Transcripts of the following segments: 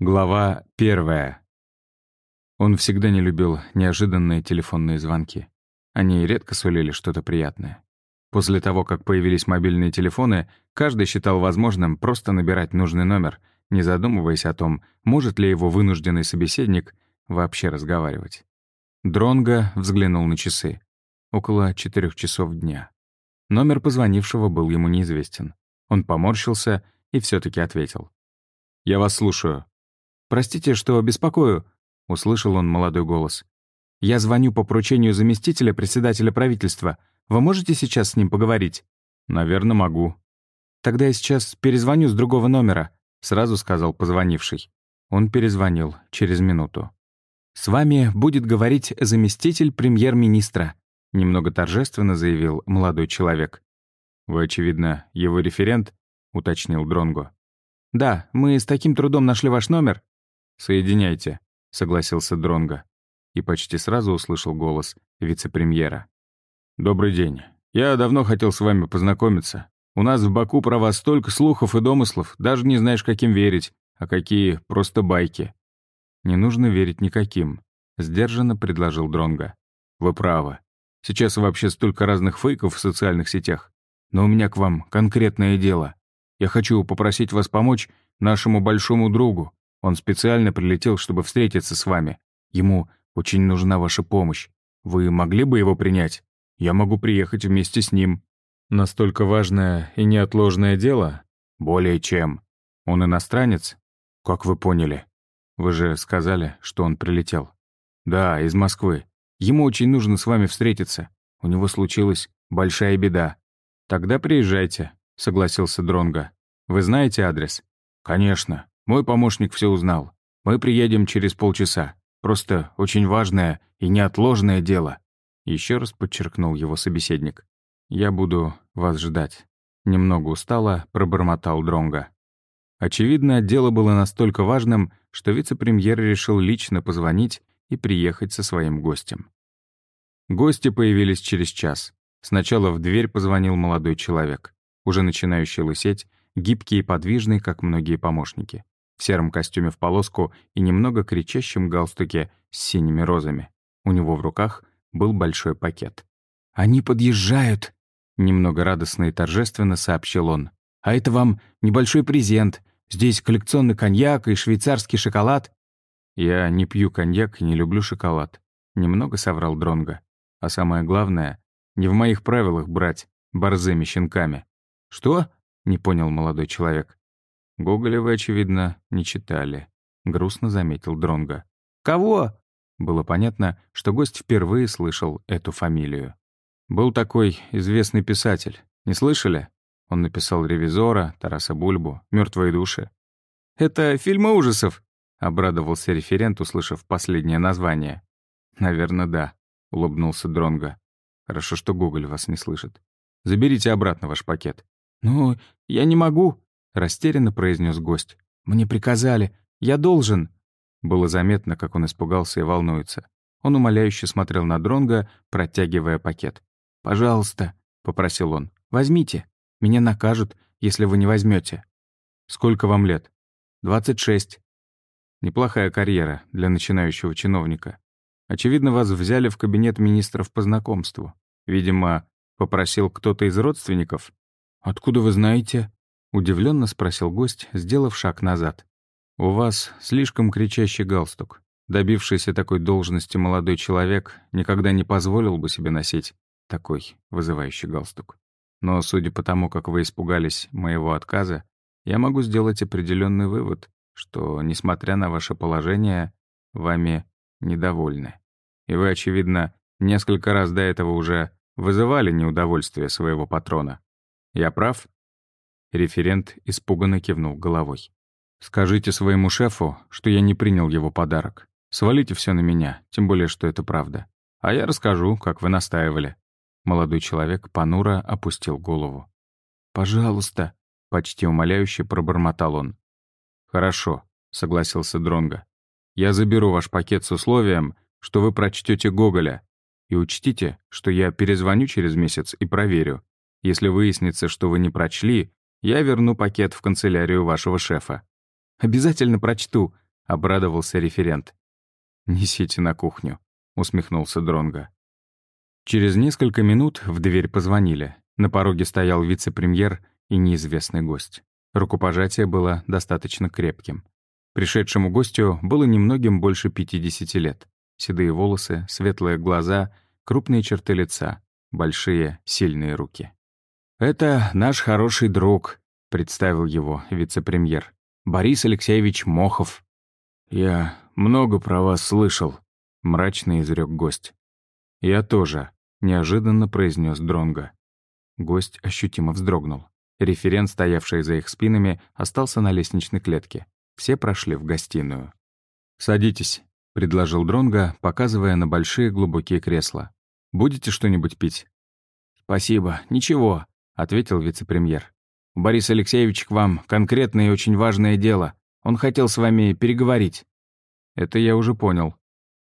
Глава первая. Он всегда не любил неожиданные телефонные звонки. Они редко сулили что-то приятное. После того, как появились мобильные телефоны, каждый считал возможным просто набирать нужный номер, не задумываясь о том, может ли его вынужденный собеседник вообще разговаривать. Дронго взглянул на часы. Около четырех часов дня. Номер позвонившего был ему неизвестен. Он поморщился и все таки ответил. «Я вас слушаю». «Простите, что беспокою», — услышал он молодой голос. «Я звоню по поручению заместителя председателя правительства. Вы можете сейчас с ним поговорить?» «Наверное, могу». «Тогда я сейчас перезвоню с другого номера», — сразу сказал позвонивший. Он перезвонил через минуту. «С вами будет говорить заместитель премьер-министра», — немного торжественно заявил молодой человек. «Вы, очевидно, его референт?» — уточнил Дронго. «Да, мы с таким трудом нашли ваш номер». «Соединяйте», — согласился Дронго. И почти сразу услышал голос вице-премьера. «Добрый день. Я давно хотел с вами познакомиться. У нас в Баку про вас столько слухов и домыслов, даже не знаешь, каким верить, а какие просто байки». «Не нужно верить никаким», — сдержанно предложил Дронго. «Вы правы. Сейчас вообще столько разных фейков в социальных сетях. Но у меня к вам конкретное дело. Я хочу попросить вас помочь нашему большому другу. Он специально прилетел, чтобы встретиться с вами. Ему очень нужна ваша помощь. Вы могли бы его принять? Я могу приехать вместе с ним. Настолько важное и неотложное дело? Более чем. Он иностранец? Как вы поняли? Вы же сказали, что он прилетел. Да, из Москвы. Ему очень нужно с вами встретиться. У него случилась большая беда. Тогда приезжайте согласился Дронга. Вы знаете адрес? Конечно. Мой помощник все узнал. Мы приедем через полчаса. Просто очень важное и неотложное дело. Еще раз подчеркнул его собеседник. Я буду вас ждать. Немного устало пробормотал Дронга. Очевидно, дело было настолько важным, что вице-премьер решил лично позвонить и приехать со своим гостем. Гости появились через час. Сначала в дверь позвонил молодой человек уже начинающий лысеть, гибкий и подвижный, как многие помощники, в сером костюме в полоску и немного кричащем галстуке с синими розами. У него в руках был большой пакет. «Они подъезжают!» Немного радостно и торжественно сообщил он. «А это вам небольшой презент. Здесь коллекционный коньяк и швейцарский шоколад». «Я не пью коньяк и не люблю шоколад», — немного соврал Дронга. «А самое главное, не в моих правилах брать борзыми щенками. «Что?» — не понял молодой человек. «Гоголя вы, очевидно, не читали», — грустно заметил Дронга. «Кого?» Было понятно, что гость впервые слышал эту фамилию. Был такой известный писатель. Не слышали? Он написал «Ревизора», «Тараса Бульбу», «Мертвые души». «Это фильмы ужасов», — обрадовался референт, услышав последнее название. «Наверное, да», — улыбнулся Дронга. «Хорошо, что Гоголь вас не слышит. Заберите обратно ваш пакет. «Ну, я не могу», — растерянно произнес гость. «Мне приказали. Я должен». Было заметно, как он испугался и волнуется. Он умоляюще смотрел на Дронга, протягивая пакет. «Пожалуйста», — попросил он, — «возьмите. Меня накажут, если вы не возьмете. «Сколько вам лет?» «Двадцать шесть». Неплохая карьера для начинающего чиновника. Очевидно, вас взяли в кабинет министров по знакомству. Видимо, попросил кто-то из родственников. «Откуда вы знаете?» — удивленно спросил гость, сделав шаг назад. «У вас слишком кричащий галстук. Добившийся такой должности молодой человек никогда не позволил бы себе носить такой вызывающий галстук. Но судя по тому, как вы испугались моего отказа, я могу сделать определенный вывод, что, несмотря на ваше положение, вами недовольны. И вы, очевидно, несколько раз до этого уже вызывали неудовольствие своего патрона. Я прав?» Референт испуганно кивнул головой. «Скажите своему шефу, что я не принял его подарок. Свалите все на меня, тем более, что это правда. А я расскажу, как вы настаивали». Молодой человек понуро опустил голову. «Пожалуйста», — почти умоляюще пробормотал он. «Хорошо», — согласился Дронга. «Я заберу ваш пакет с условием, что вы прочтете Гоголя. И учтите, что я перезвоню через месяц и проверю, если выяснится, что вы не прочли, я верну пакет в канцелярию вашего шефа». «Обязательно прочту», обрадовался референт. «Несите на кухню», — усмехнулся Дронга. Через несколько минут в дверь позвонили. На пороге стоял вице-премьер и неизвестный гость. Рукопожатие было достаточно крепким. Пришедшему гостю было немногим больше 50 лет. Седые волосы, светлые глаза, крупные черты лица, большие, сильные руки. «Это наш хороший друг», — представил его вице-премьер. «Борис Алексеевич Мохов». «Я много про вас слышал», — мрачно изрек гость. «Я тоже», — неожиданно произнес Дронга. Гость ощутимо вздрогнул. Референт, стоявший за их спинами, остался на лестничной клетке. Все прошли в гостиную. «Садитесь», — предложил Дронга, показывая на большие глубокие кресла. «Будете что-нибудь пить?» «Спасибо, ничего», — ответил вице-премьер. «Борис Алексеевич, к вам конкретное и очень важное дело. Он хотел с вами переговорить». «Это я уже понял».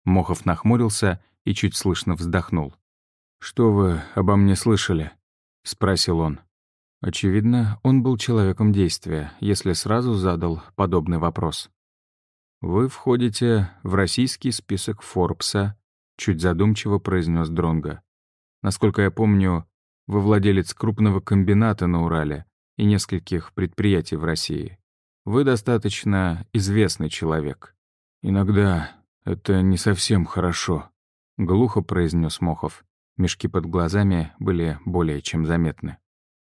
Мохов нахмурился и чуть слышно вздохнул. «Что вы обо мне слышали?» — спросил он. Очевидно, он был человеком действия, если сразу задал подобный вопрос. «Вы входите в российский список Форбса», — чуть задумчиво произнес Дронга. «Насколько я помню, вы владелец крупного комбината на Урале и нескольких предприятий в России. Вы достаточно известный человек. Иногда это не совсем хорошо», — глухо произнес Мохов. Мешки под глазами были более чем заметны.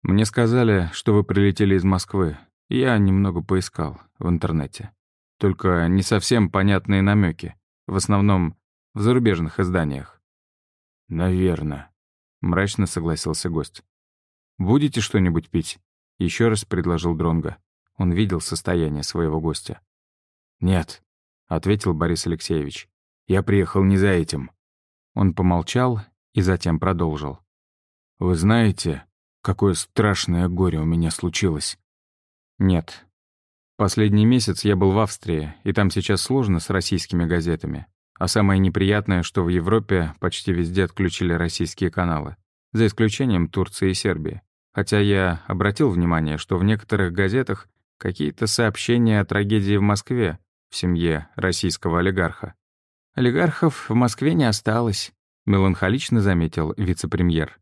«Мне сказали, что вы прилетели из Москвы. Я немного поискал в интернете. Только не совсем понятные намеки. В основном в зарубежных изданиях». «Наверно», — мрачно согласился гость. «Будете что-нибудь пить?» — еще раз предложил Дронга. Он видел состояние своего гостя. «Нет», — ответил Борис Алексеевич. «Я приехал не за этим». Он помолчал и затем продолжил. «Вы знаете, Какое страшное горе у меня случилось. Нет. Последний месяц я был в Австрии, и там сейчас сложно с российскими газетами. А самое неприятное, что в Европе почти везде отключили российские каналы. За исключением Турции и Сербии. Хотя я обратил внимание, что в некоторых газетах какие-то сообщения о трагедии в Москве, в семье российского олигарха. «Олигархов в Москве не осталось», — меланхолично заметил вице-премьер.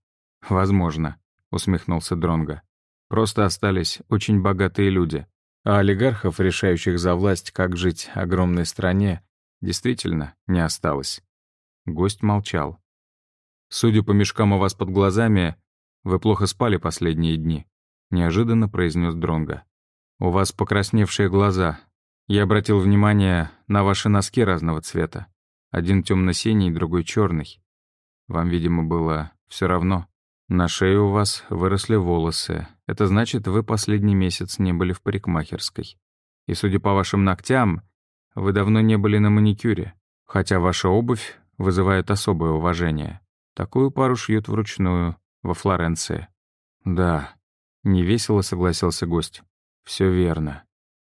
«Возможно. — усмехнулся Дронга. «Просто остались очень богатые люди. А олигархов, решающих за власть, как жить огромной стране, действительно не осталось». Гость молчал. «Судя по мешкам у вас под глазами, вы плохо спали последние дни», — неожиданно произнес Дронга. «У вас покрасневшие глаза. Я обратил внимание на ваши носки разного цвета. Один темно-синий, другой черный. Вам, видимо, было все равно». На шее у вас выросли волосы. Это значит, вы последний месяц не были в парикмахерской. И, судя по вашим ногтям, вы давно не были на маникюре, хотя ваша обувь вызывает особое уважение. Такую пару шьют вручную, во Флоренции. Да, невесело согласился гость. Все верно.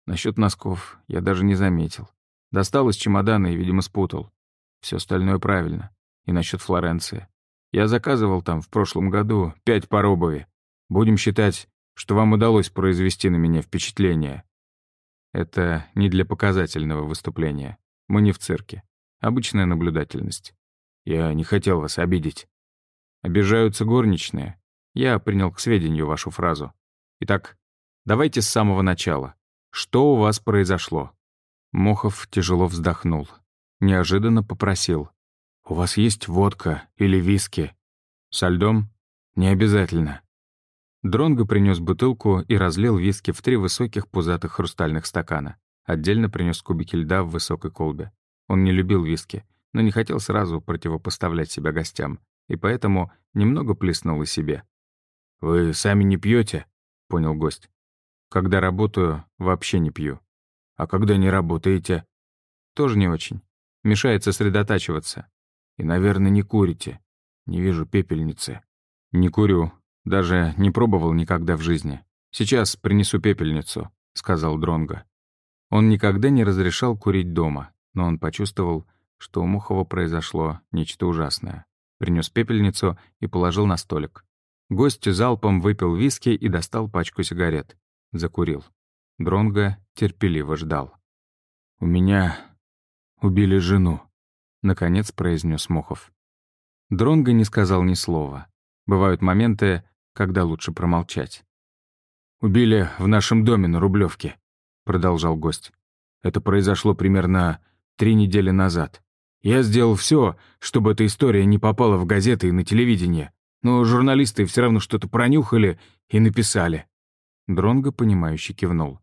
Насчет носков я даже не заметил. Достал из чемодана и, видимо, спутал. Все остальное правильно. И насчет Флоренции. Я заказывал там в прошлом году пять пар обуви. Будем считать, что вам удалось произвести на меня впечатление. Это не для показательного выступления. Мы не в цирке. Обычная наблюдательность. Я не хотел вас обидеть. Обижаются горничные. Я принял к сведению вашу фразу. Итак, давайте с самого начала. Что у вас произошло?» Мохов тяжело вздохнул. Неожиданно попросил. «У вас есть водка или виски?» «Со льдом?» «Не обязательно». Дронго принес бутылку и разлил виски в три высоких пузатых хрустальных стакана. Отдельно принес кубики льда в высокой колбе. Он не любил виски, но не хотел сразу противопоставлять себя гостям, и поэтому немного плеснул и себе. «Вы сами не пьете? понял гость. «Когда работаю, вообще не пью. А когда не работаете?» «Тоже не очень. Мешает сосредотачиваться. И, наверное, не курите. Не вижу пепельницы. Не курю. Даже не пробовал никогда в жизни. Сейчас принесу пепельницу, сказал Дронго. Он никогда не разрешал курить дома, но он почувствовал, что у Мухова произошло нечто ужасное. Принес пепельницу и положил на столик. Гость залпом выпил виски и достал пачку сигарет. Закурил. Дронго терпеливо ждал. «У меня убили жену», — наконец произнес Мохов. Дронго не сказал ни слова. Бывают моменты, когда лучше промолчать. «Убили в нашем доме на Рублевке», — продолжал гость. «Это произошло примерно три недели назад. Я сделал все, чтобы эта история не попала в газеты и на телевидение, но журналисты все равно что-то пронюхали и написали». Дронго, понимающе кивнул.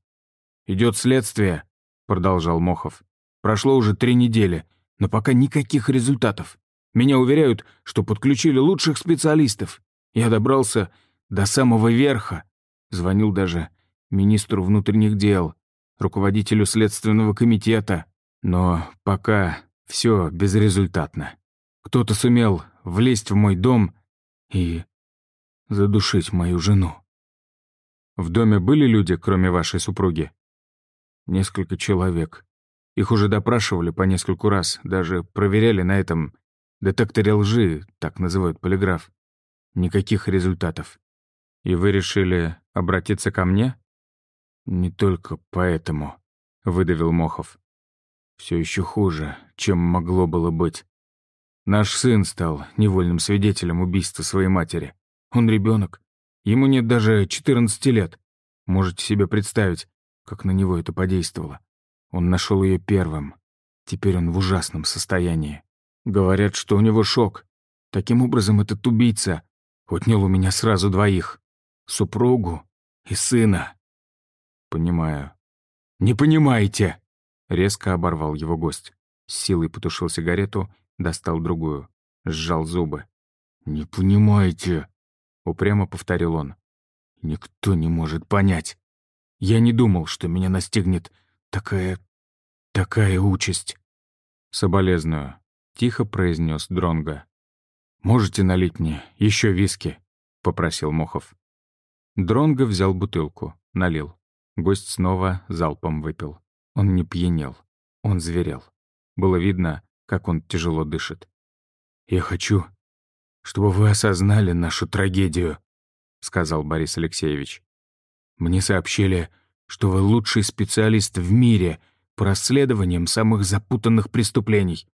«Идет следствие», — продолжал Мохов. «Прошло уже три недели, но пока никаких результатов. Меня уверяют, что подключили лучших специалистов. Я добрался до самого верха. Звонил даже министру внутренних дел, руководителю следственного комитета. Но пока все безрезультатно. Кто-то сумел влезть в мой дом и задушить мою жену. В доме были люди, кроме вашей супруги? Несколько человек. Их уже допрашивали по нескольку раз, даже проверяли на этом Детекторе лжи, так называют полиграф. Никаких результатов. И вы решили обратиться ко мне? Не только поэтому, выдавил Мохов. Все еще хуже, чем могло было быть. Наш сын стал невольным свидетелем убийства своей матери. Он ребенок. Ему нет даже 14 лет. Можете себе представить, как на него это подействовало. Он нашел ее первым. Теперь он в ужасном состоянии. Говорят, что у него шок. Таким образом, этот убийца отнял у меня сразу двоих. Супругу и сына. Понимаю. Не понимаете? Резко оборвал его гость. С силой потушил сигарету, достал другую. Сжал зубы. «Не понимаете?» — упрямо повторил он. «Никто не может понять. Я не думал, что меня настигнет такая... такая участь». «Соболезную», тихо произнес Дронга. «Можете налить мне еще виски?» — попросил Мохов. Дронго взял бутылку, налил. Гость снова залпом выпил. Он не пьянел, он зверел. Было видно, как он тяжело дышит. «Я хочу, чтобы вы осознали нашу трагедию», — сказал Борис Алексеевич. «Мне сообщили, что вы лучший специалист в мире по расследованиям самых запутанных преступлений.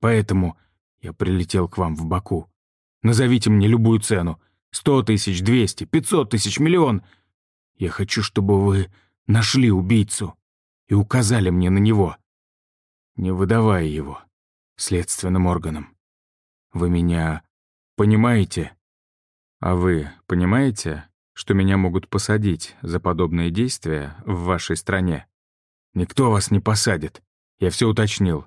Поэтому я прилетел к вам в Баку. Назовите мне любую цену. Сто тысяч, двести, пятьсот тысяч, миллион. Я хочу, чтобы вы нашли убийцу и указали мне на него, не выдавая его следственным органам. Вы меня понимаете? А вы понимаете, что меня могут посадить за подобные действия в вашей стране? Никто вас не посадит. Я все уточнил.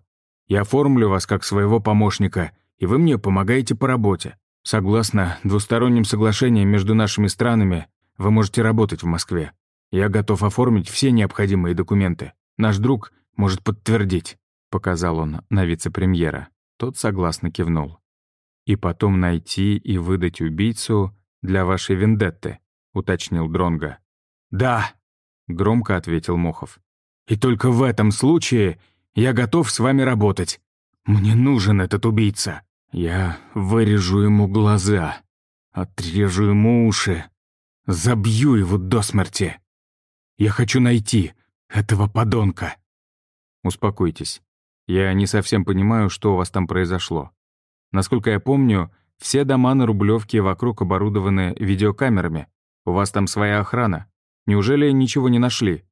Я оформлю вас как своего помощника, и вы мне помогаете по работе. Согласно двусторонним соглашениям между нашими странами, вы можете работать в Москве. Я готов оформить все необходимые документы. Наш друг может подтвердить», — показал он на вице-премьера. Тот согласно кивнул. «И потом найти и выдать убийцу для вашей вендетты», — уточнил Дронга. «Да», — громко ответил Мохов. «И только в этом случае я готов с вами работать. Мне нужен этот убийца. Я вырежу ему глаза, отрежу ему уши, забью его до смерти. Я хочу найти этого подонка». «Успокойтесь. Я не совсем понимаю, что у вас там произошло. Насколько я помню, все дома на Рублевке вокруг оборудованы видеокамерами. У вас там своя охрана. Неужели ничего не нашли?»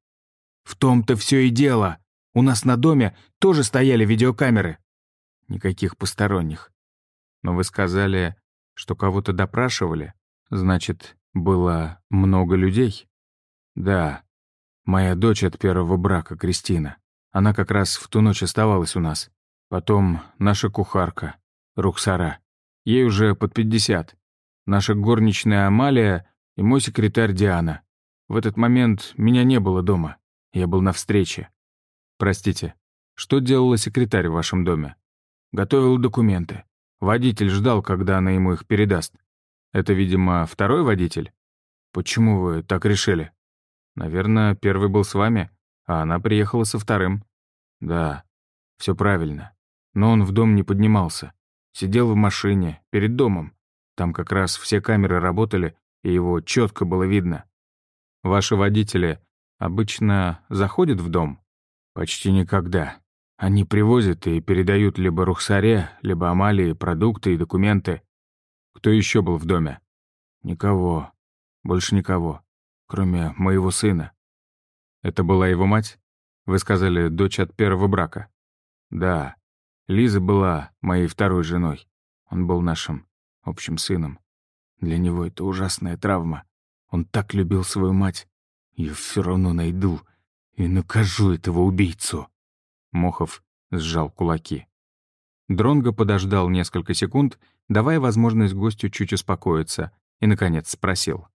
«В том-то все и дело. У нас на доме тоже стояли видеокамеры. Никаких посторонних. Но вы сказали, что кого-то допрашивали. Значит, было много людей? Да. Моя дочь от первого брака, Кристина. Она как раз в ту ночь оставалась у нас. Потом наша кухарка, Рухсара. Ей уже под пятьдесят. Наша горничная Амалия и мой секретарь Диана. В этот момент меня не было дома. Я был на встрече. Простите, что делала секретарь в вашем доме? Готовил документы. Водитель ждал, когда она ему их передаст. Это, видимо, второй водитель? Почему вы так решили? Наверное, первый был с вами, а она приехала со вторым. Да, все правильно. Но он в дом не поднимался. Сидел в машине, перед домом. Там как раз все камеры работали, и его четко было видно. Ваши водители обычно заходят в дом? Почти никогда. Они привозят и передают либо Рухсаре, либо Амалии продукты и документы. Кто еще был в доме? Никого. Больше никого. Кроме моего сына. Это была его мать? Вы сказали, дочь от первого брака. Да. Лиза была моей второй женой. Он был нашим общим сыном. Для него это ужасная травма. Он так любил свою мать. Я все равно найду и накажу этого убийцу. Мохов сжал кулаки. Дронго подождал несколько секунд, давая возможность гостю чуть успокоиться, и, наконец, спросил.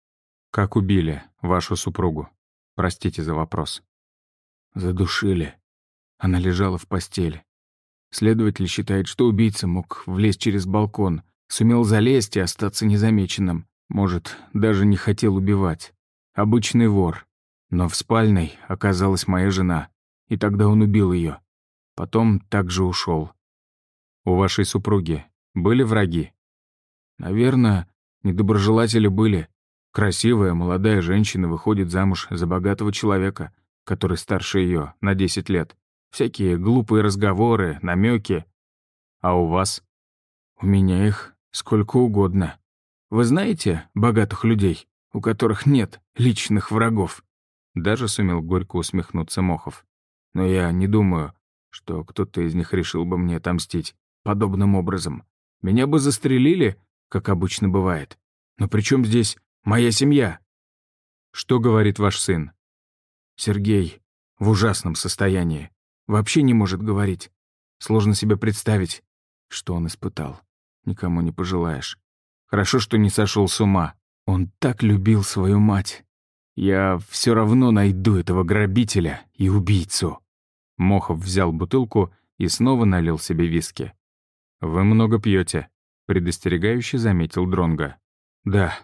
«Как убили вашу супругу? Простите за вопрос». «Задушили. Она лежала в постели. Следователь считает, что убийца мог влезть через балкон, сумел залезть и остаться незамеченным. Может, даже не хотел убивать. Обычный вор. Но в спальной оказалась моя жена, и тогда он убил ее. Потом также ушел. У вашей супруги были враги? Наверное, недоброжелатели были. Красивая молодая женщина выходит замуж за богатого человека, который старше ее на 10 лет. Всякие глупые разговоры, намеки. А у вас? У меня их сколько угодно. Вы знаете богатых людей, у которых нет личных врагов?» Даже сумел горько усмехнуться Мохов. «Но я не думаю, что кто-то из них решил бы мне отомстить подобным образом. Меня бы застрелили, как обычно бывает. Но при чем здесь моя семья?» «Что говорит ваш сын?» «Сергей в ужасном состоянии. Вообще не может говорить. Сложно себе представить, что он испытал. Никому не пожелаешь. Хорошо, что не сошел с ума. Он так любил свою мать. Я все равно найду этого грабителя и убийцу». Мохов взял бутылку и снова налил себе виски. «Вы много пьете, предостерегающе заметил Дронга. «Да,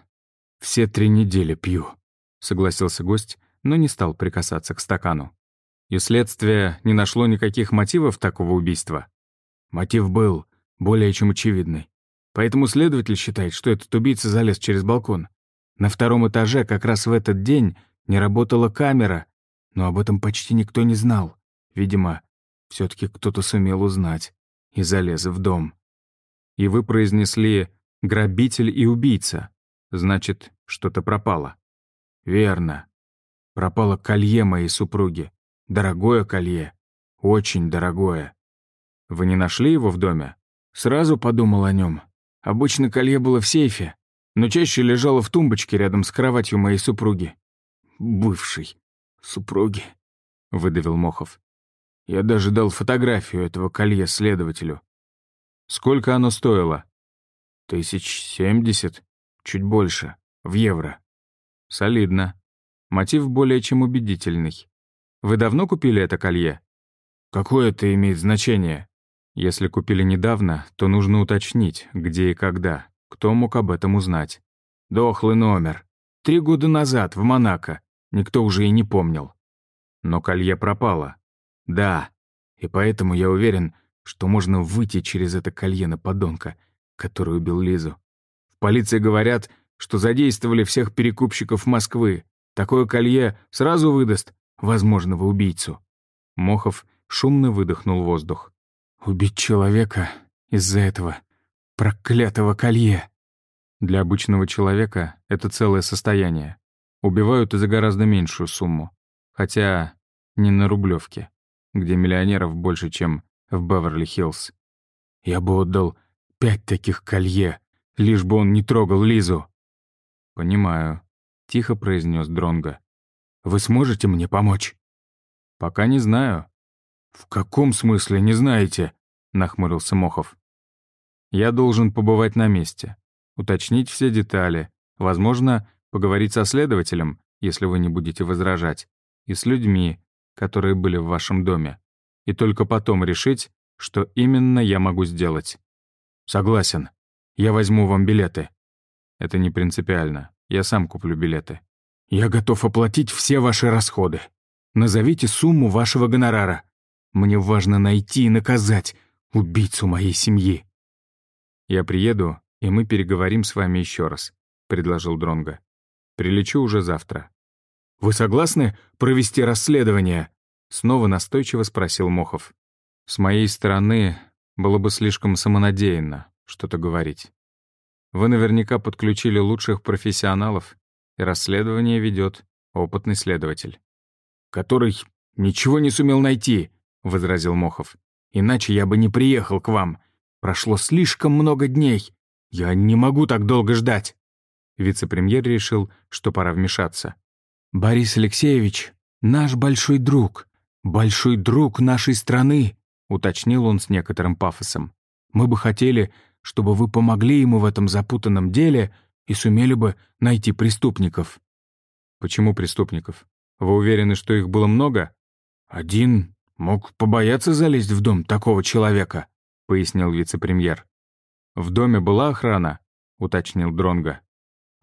все три недели пью», — согласился гость, но не стал прикасаться к стакану. «И следствие не нашло никаких мотивов такого убийства?» «Мотив был более чем очевидный. Поэтому следователь считает, что этот убийца залез через балкон. На втором этаже как раз в этот день не работала камера, но об этом почти никто не знал. Видимо, все таки кто-то сумел узнать и залез в дом. И вы произнесли «грабитель и убийца». Значит, что-то пропало. Верно. Пропало колье моей супруги. Дорогое колье. Очень дорогое. Вы не нашли его в доме? Сразу подумал о нем. Обычно колье было в сейфе, но чаще лежало в тумбочке рядом с кроватью моей супруги. Бывшей супруги, выдавил Мохов. Я даже дал фотографию этого колье следователю. Сколько оно стоило? Тысяч семьдесят, чуть больше, в евро. Солидно. Мотив более чем убедительный. Вы давно купили это колье? Какое это имеет значение? Если купили недавно, то нужно уточнить, где и когда, кто мог об этом узнать. Дохлый номер. Три года назад, в Монако. Никто уже и не помнил. Но колье пропало. Да, и поэтому я уверен, что можно выйти через это колье на подонка, который убил Лизу. В полиции говорят, что задействовали всех перекупщиков Москвы. Такое колье сразу выдаст возможного убийцу. Мохов шумно выдохнул воздух. Убить человека из-за этого проклятого колье. Для обычного человека это целое состояние. Убивают и за гораздо меньшую сумму. Хотя не на Рублевке, где миллионеров больше, чем в Беверли-Хиллз. Я бы отдал пять таких колье, лишь бы он не трогал Лизу. «Понимаю», — тихо произнес Дронго. «Вы сможете мне помочь?» «Пока не знаю. «В каком смысле не знаете?» — нахмурился Мохов. «Я должен побывать на месте, уточнить все детали, возможно, поговорить со следователем, если вы не будете возражать, и с людьми, которые были в вашем доме, и только потом решить, что именно я могу сделать». «Согласен. Я возьму вам билеты». «Это не принципиально. Я сам куплю билеты». «Я готов оплатить все ваши расходы. Назовите сумму вашего гонорара. Мне важно найти и наказать убийцу моей семьи». «Я приеду, и мы переговорим с вами еще раз», — предложил Дронга. «Прилечу уже завтра». «Вы согласны провести расследование?» Снова настойчиво спросил Мохов. С моей стороны было бы слишком самонадеянно что-то говорить. Вы наверняка подключили лучших профессионалов, и расследование ведет опытный следователь. «Который ничего не сумел найти», — возразил Мохов. «Иначе я бы не приехал к вам. Прошло слишком много дней. Я не могу так долго ждать». Вице-премьер решил, что пора вмешаться. «Борис Алексеевич, наш большой друг, большой друг нашей страны», — уточнил он с некоторым пафосом. «Мы бы хотели, чтобы вы помогли ему в этом запутанном деле и сумели бы найти преступников». «Почему преступников? Вы уверены, что их было много?» «Один мог побояться залезть в дом такого человека», — пояснил вице-премьер. «В доме была охрана?» — уточнил Дронга.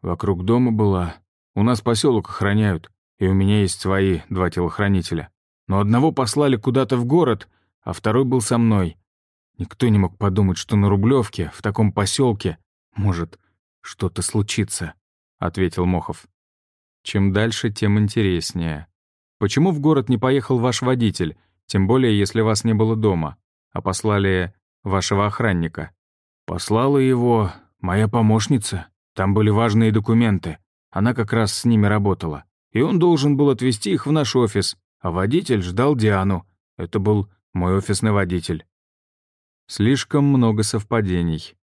«Вокруг дома была. У нас поселок охраняют, и у меня есть свои два телохранителя. Но одного послали куда-то в город, а второй был со мной. Никто не мог подумать, что на Рублевке, в таком поселке, может что-то случиться», — ответил Мохов. «Чем дальше, тем интереснее. Почему в город не поехал ваш водитель, тем более, если вас не было дома, а послали вашего охранника?» «Послала его моя помощница. Там были важные документы. Она как раз с ними работала. И он должен был отвезти их в наш офис, а водитель ждал Диану. Это был мой офисный водитель. Слишком много совпадений.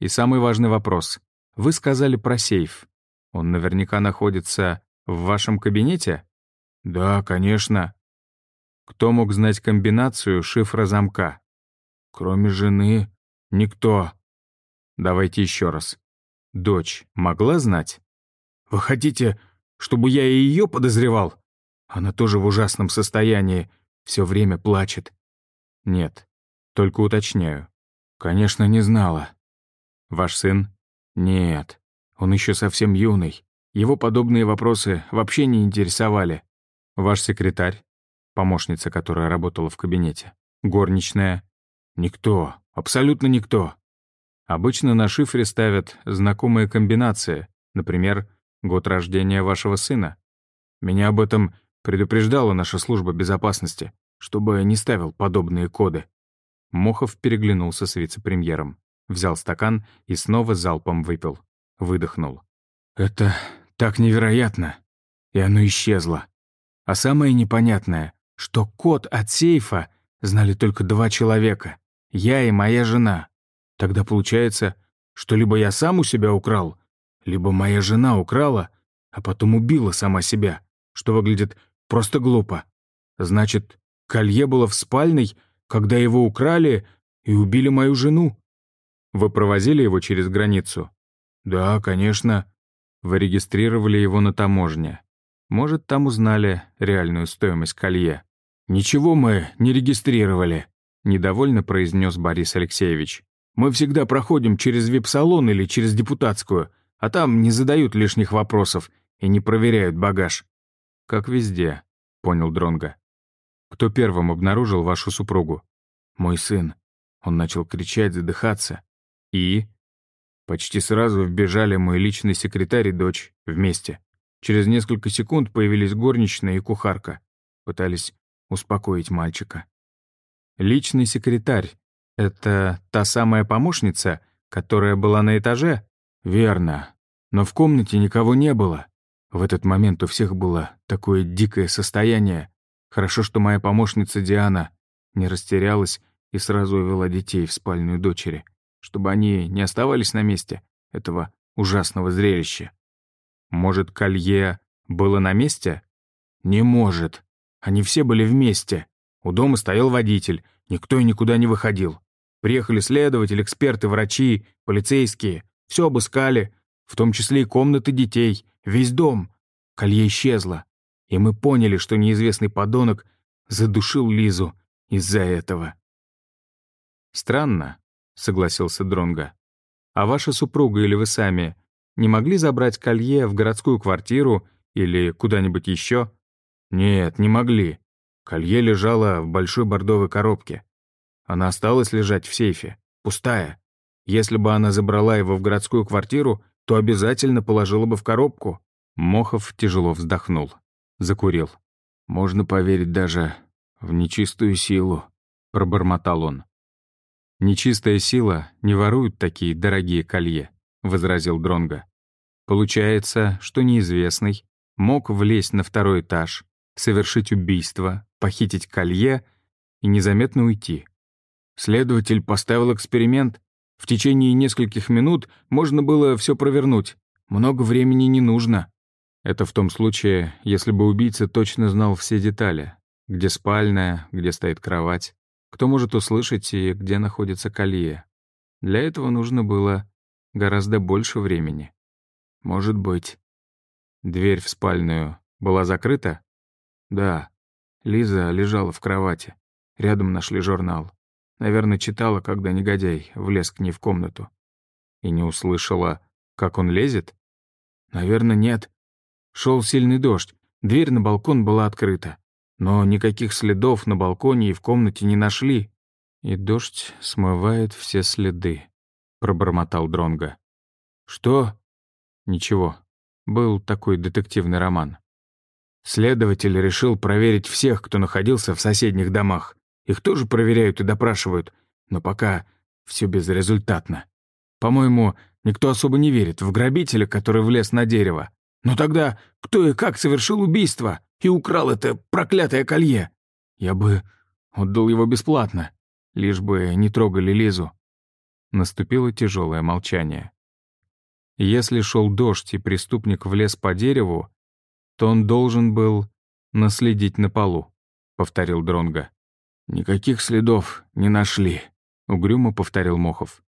И самый важный вопрос. Вы сказали про сейф. Он наверняка находится в вашем кабинете? Да, конечно. Кто мог знать комбинацию шифра замка? Кроме жены, никто. Давайте еще раз. Дочь могла знать? Вы хотите, чтобы я и ее подозревал? Она тоже в ужасном состоянии, все время плачет. Нет, только уточняю. Конечно, не знала. Ваш сын? Нет, он еще совсем юный. Его подобные вопросы вообще не интересовали. Ваш секретарь? Помощница, которая работала в кабинете. Горничная? Никто, абсолютно никто. Обычно на шифре ставят знакомые комбинации, например, год рождения вашего сына. Меня об этом предупреждала наша служба безопасности, чтобы не ставил подобные коды. Мохов переглянулся с вице-премьером, взял стакан и снова залпом выпил. Выдохнул. «Это так невероятно!» И оно исчезло. А самое непонятное, что код от сейфа знали только два человека — я и моя жена. Тогда получается, что либо я сам у себя украл, либо моя жена украла, а потом убила сама себя, что выглядит просто глупо. Значит, колье было в спальной — когда его украли и убили мою жену. Вы провозили его через границу? Да, конечно. Вы регистрировали его на таможне. Может, там узнали реальную стоимость колье. Ничего мы не регистрировали, недовольно произнес Борис Алексеевич. Мы всегда проходим через вип-салон или через депутатскую, а там не задают лишних вопросов и не проверяют багаж. Как везде, понял Дронга. Кто первым обнаружил вашу супругу? Мой сын. Он начал кричать, задыхаться. И? Почти сразу вбежали мой личный секретарь и дочь вместе. Через несколько секунд появились горничная и кухарка. Пытались успокоить мальчика. Личный секретарь — это та самая помощница, которая была на этаже? Верно. Но в комнате никого не было. В этот момент у всех было такое дикое состояние, Хорошо, что моя помощница Диана не растерялась и сразу увела детей в спальню дочери, чтобы они не оставались на месте этого ужасного зрелища. Может, колье было на месте? Не может. Они все были вместе. У дома стоял водитель, никто и никуда не выходил. Приехали следователи, эксперты, врачи, полицейские. Все обыскали, в том числе и комнаты детей, весь дом. Колье исчезло и мы поняли, что неизвестный подонок задушил Лизу из-за этого. «Странно», — согласился Дронга. «А ваша супруга или вы сами не могли забрать колье в городскую квартиру или куда-нибудь еще?» «Нет, не могли. Колье лежало в большой бордовой коробке. Она осталась лежать в сейфе, пустая. Если бы она забрала его в городскую квартиру, то обязательно положила бы в коробку». Мохов тяжело вздохнул. Закурил. Можно поверить даже в нечистую силу», — пробормотал он. «Нечистая сила не ворует такие дорогие колье», — возразил Дронга. «Получается, что неизвестный мог влезть на второй этаж, совершить убийство, похитить колье и незаметно уйти. Следователь поставил эксперимент. В течение нескольких минут можно было все провернуть. Много времени не нужно. Это в том случае, если бы убийца точно знал все детали. Где спальная, где стоит кровать, кто может услышать и где находится колье. Для этого нужно было гораздо больше времени. Может быть. Дверь в спальную была закрыта? Да. Лиза лежала в кровати. Рядом нашли журнал. Наверное, читала, когда негодяй влез к ней в комнату. И не услышала, как он лезет? Наверное, нет. Шел сильный дождь. Дверь на балкон была открыта. Но никаких следов на балконе и в комнате не нашли. И дождь смывает все следы, пробормотал Дронга. Что? Ничего. Был такой детективный роман. Следователь решил проверить всех, кто находился в соседних домах. Их тоже проверяют и допрашивают, но пока все безрезультатно. По-моему, никто особо не верит в грабителя, который влез на дерево. Но тогда кто и как совершил убийство и украл это проклятое колье? Я бы отдал его бесплатно, лишь бы не трогали Лизу. Наступило тяжелое молчание. Если шел дождь и преступник влез по дереву, то он должен был наследить на полу, повторил Дронга. Никаких следов не нашли, угрюмо повторил Мохов.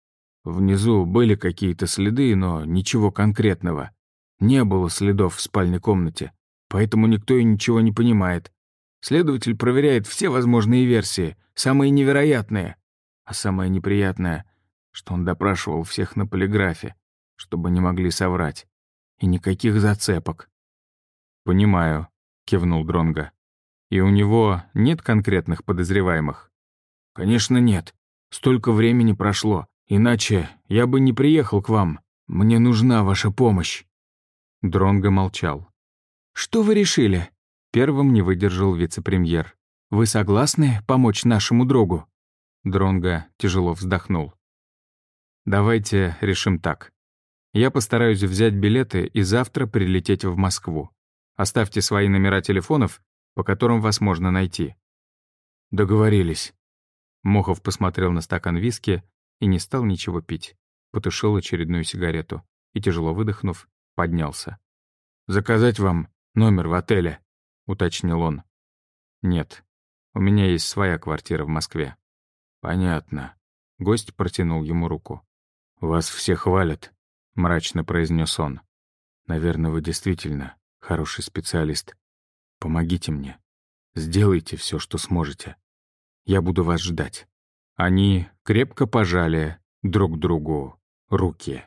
Внизу были какие-то следы, но ничего конкретного. Не было следов в спальной комнате, поэтому никто и ничего не понимает. Следователь проверяет все возможные версии, самые невероятные. А самое неприятное, что он допрашивал всех на полиграфе, чтобы не могли соврать. И никаких зацепок. «Понимаю», — кивнул Дронга. «И у него нет конкретных подозреваемых?» «Конечно нет. Столько времени прошло. Иначе я бы не приехал к вам. Мне нужна ваша помощь». Дронго молчал. «Что вы решили?» Первым не выдержал вице-премьер. «Вы согласны помочь нашему другу?» Дронго тяжело вздохнул. «Давайте решим так. Я постараюсь взять билеты и завтра прилететь в Москву. Оставьте свои номера телефонов, по которым вас можно найти». «Договорились». Мохов посмотрел на стакан виски и не стал ничего пить. Потушил очередную сигарету и, тяжело выдохнув, поднялся. «Заказать вам номер в отеле?» — уточнил он. «Нет, у меня есть своя квартира в Москве». «Понятно». Гость протянул ему руку. «Вас все хвалят», — мрачно произнес он. «Наверное, вы действительно хороший специалист. Помогите мне. Сделайте все, что сможете. Я буду вас ждать». Они крепко пожали друг другу руки.